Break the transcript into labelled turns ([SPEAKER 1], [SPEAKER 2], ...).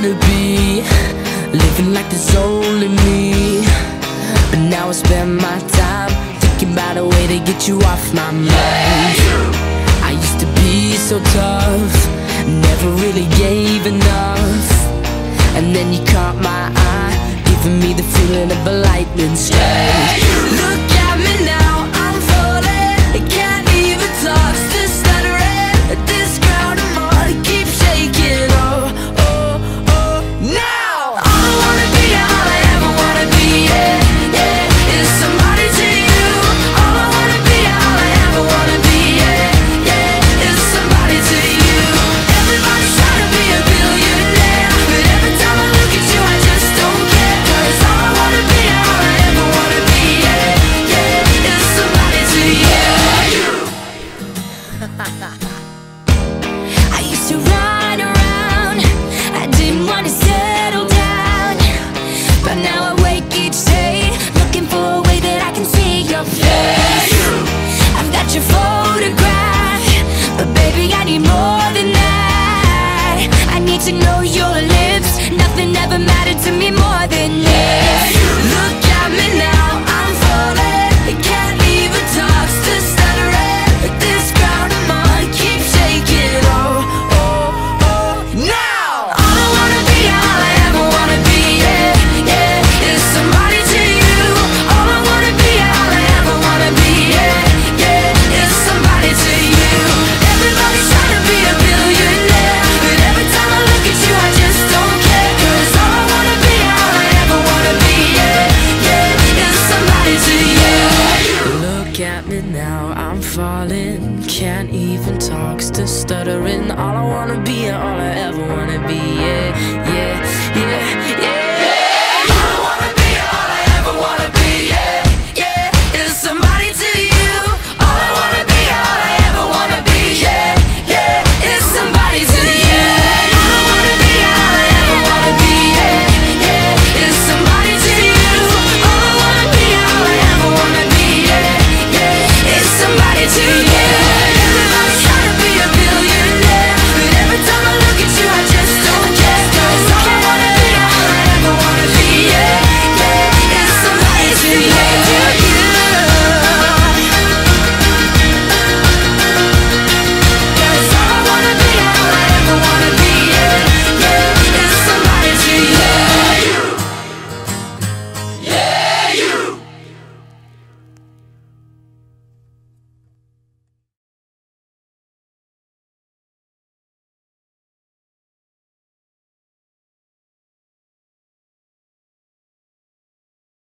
[SPEAKER 1] gotta be Living like there's only me. But now I spend my time Thinking about a way to get you off my mind. I used to be so tough Never really gave enough. And then you caught my eye Giving me the feeling of a lightning strike. Look falling, can't even talk, still stuttering. All I wanna be, all I ever wanna be, yeah, yeah, yeah, yeah.